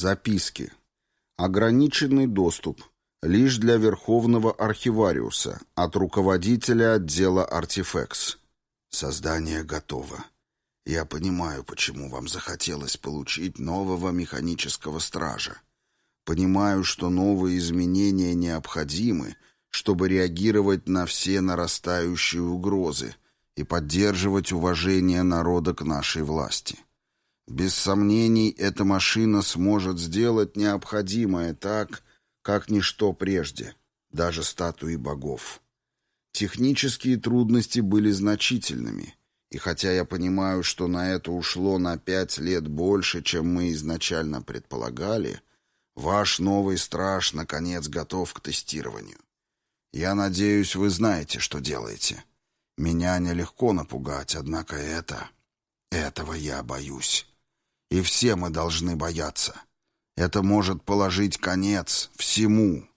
Записки. Ограниченный доступ. Лишь для Верховного Архивариуса от руководителя отдела «Артифекс». Создание готово. Я понимаю, почему вам захотелось получить нового механического стража. Понимаю, что новые изменения необходимы, чтобы реагировать на все нарастающие угрозы, и поддерживать уважение народа к нашей власти. Без сомнений, эта машина сможет сделать необходимое так, как ничто прежде, даже статуи богов. Технические трудности были значительными, и хотя я понимаю, что на это ушло на пять лет больше, чем мы изначально предполагали, ваш новый страж наконец готов к тестированию. Я надеюсь, вы знаете, что делаете. Меня нелегко напугать, однако это... Этого я боюсь. И все мы должны бояться. Это может положить конец всему,